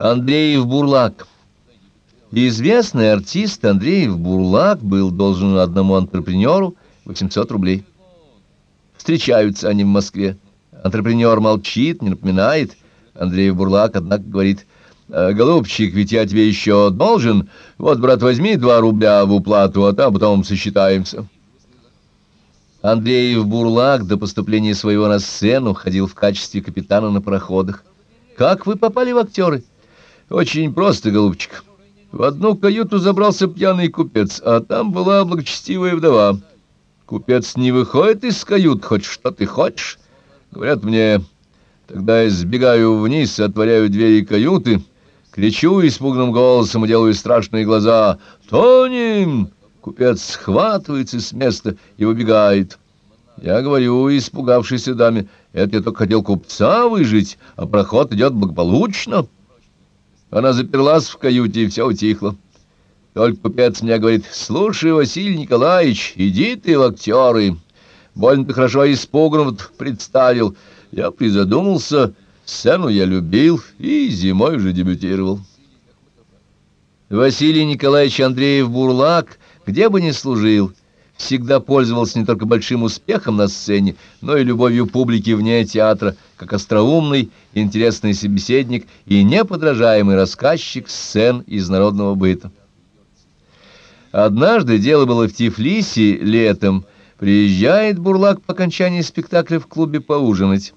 Андреев Бурлак. Известный артист Андреев Бурлак был должен одному антрепренеру 800 рублей. Встречаются они в Москве. Антрепренер молчит, не напоминает. Андреев Бурлак, однако, говорит, «Э, «Голубчик, ведь я тебе еще должен. Вот, брат, возьми два рубля в уплату, а там потом сосчитаемся». Андреев Бурлак до поступления своего на сцену ходил в качестве капитана на пароходах. «Как вы попали в актеры?» Очень просто, голубчик. В одну каюту забрался пьяный купец, а там была благочестивая вдова. Купец не выходит из кают, хоть что ты хочешь. Говорят мне, тогда я сбегаю вниз, отворяю двери каюты, кричу испуганным голосом и делаю страшные глаза. «Тонем!» Купец схватывается с места и выбегает. Я говорю испугавшейся даме, это я только хотел купца выжить, а проход идет благополучно. Она заперлась в каюте, и все утихло. Только купец мне говорит, «Слушай, Василий Николаевич, иди ты в актеры. Больно ты хорошо испуган представил». Я призадумался, сцену я любил и зимой уже дебютировал. Василий Николаевич Андреев-Бурлак, где бы ни служил, всегда пользовался не только большим успехом на сцене, но и любовью публики вне театра, как остроумный, интересный собеседник и неподражаемый рассказчик сцен из народного быта. Однажды дело было в Тифлисе летом. Приезжает Бурлак по окончании спектакля в клубе поужинать.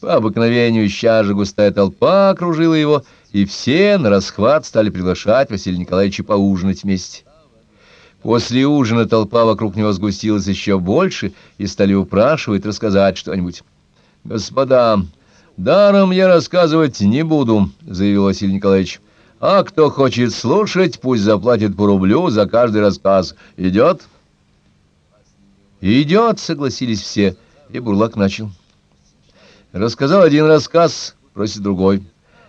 По обыкновению ща густая толпа окружила его, и все на расхват стали приглашать Василия Николаевича поужинать вместе. После ужина толпа вокруг него сгустилась еще больше и стали упрашивать рассказать что-нибудь. «Господа, даром я рассказывать не буду», — заявил Василий Николаевич. «А кто хочет слушать, пусть заплатит по рублю за каждый рассказ. Идет?» «Идет», — согласились все, и Бурлак начал. Рассказал один рассказ, просит другой.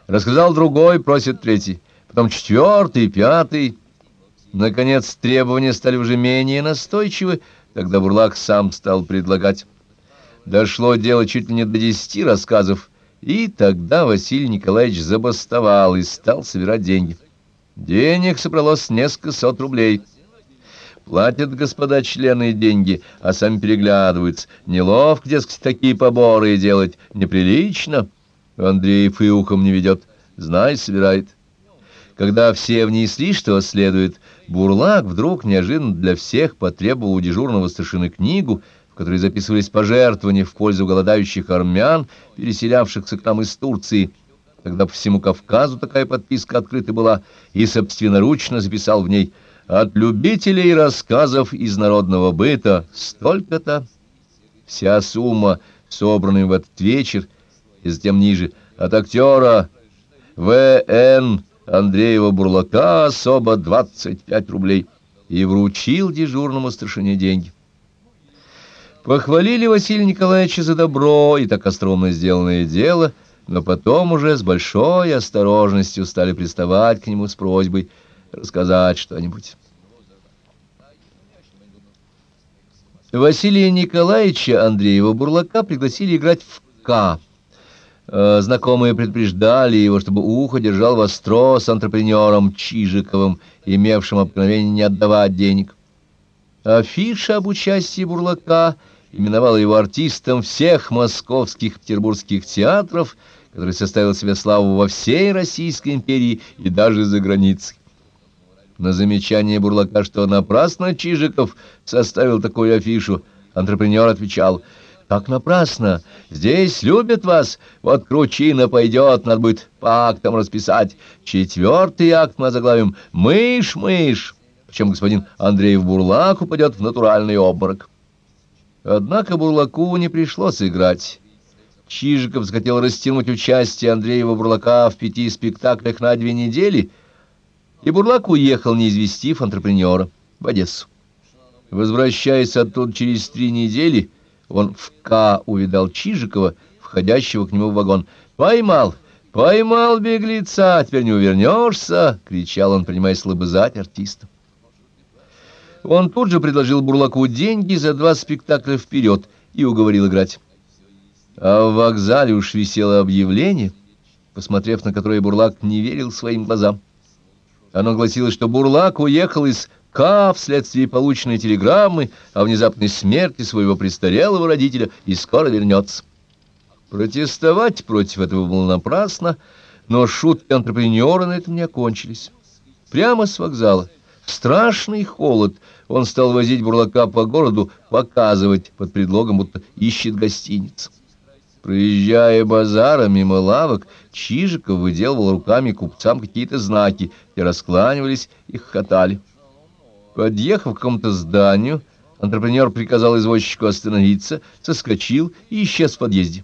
Рассказал другой, просит третий. Потом четвертый, пятый... Наконец, требования стали уже менее настойчивы, тогда Бурлак сам стал предлагать. Дошло дело чуть ли не до десяти рассказов, и тогда Василий Николаевич забастовал и стал собирать деньги. Денег собралось несколько сот рублей. Платят господа члены деньги, а сами переглядываются. Неловко, дескать, такие поборы делать, неприлично. Андреев и ухом не ведет, знай, собирает. Когда все внесли, что следует, Бурлак вдруг неожиданно для всех потребовал у дежурного старшины книгу, в которой записывались пожертвования в пользу голодающих армян, переселявшихся к нам из Турции. Тогда по всему Кавказу такая подписка открыта была, и собственноручно записал в ней «От любителей рассказов из народного быта столько-то». Вся сумма, собранная в этот вечер, и затем ниже, от актера В.Н. Андреева Бурлака особо 25 рублей и вручил дежурному старшине деньги. Похвалили Василия Николаевича за добро и так остроумно сделанное дело, но потом уже с большой осторожностью стали приставать к нему с просьбой рассказать что-нибудь. Василия Николаевича Андреева Бурлака пригласили играть в «К». Э, знакомые предупреждали его, чтобы ухо держал востро с антрепренером Чижиковым, имевшим обыкновение не отдавать денег. Афиша об участии Бурлака именовала его артистом всех московских петербургских театров, который составил себе славу во всей Российской империи и даже за границей. На замечание Бурлака, что напрасно Чижиков составил такую афишу, антрепренер отвечал — как напрасно. Здесь любят вас. Вот кручина пойдет, надо будет по актам расписать. Четвертый акт мы заглавим «Мышь-мышь». Причем господин Андреев Бурлак упадет в натуральный обморок. Однако Бурлаку не пришлось играть. Чижиков захотел растянуть участие Андреева Бурлака в пяти спектаклях на две недели, и Бурлак уехал, не известив антрепренера, в Одессу. Возвращаясь оттуда через три недели, он в К увидал Чижикова, входящего к нему в вагон. «Поймал! Поймал беглеца! Теперь не увернешься!» — кричал он, принимаясь лобызать артиста. Он тут же предложил Бурлаку деньги за два спектакля вперед и уговорил играть. А в вокзале уж висело объявление, посмотрев на которое Бурлак не верил своим глазам. Оно гласило, что Бурлак уехал из К вследствие полученной телеграммы о внезапной смерти своего престарелого родителя и скоро вернется. Протестовать против этого было напрасно, но шутки антрепренера на этом не окончились. Прямо с вокзала, в страшный холод, он стал возить бурлака по городу, показывать под предлогом, будто ищет гостиниц. Проезжая базара мимо лавок, Чижиков выделывал руками купцам какие-то знаки, и раскланивались и хохотали. Подъехав к какому-то зданию, антрепренер приказал извозчику остановиться, соскочил и исчез в подъезде.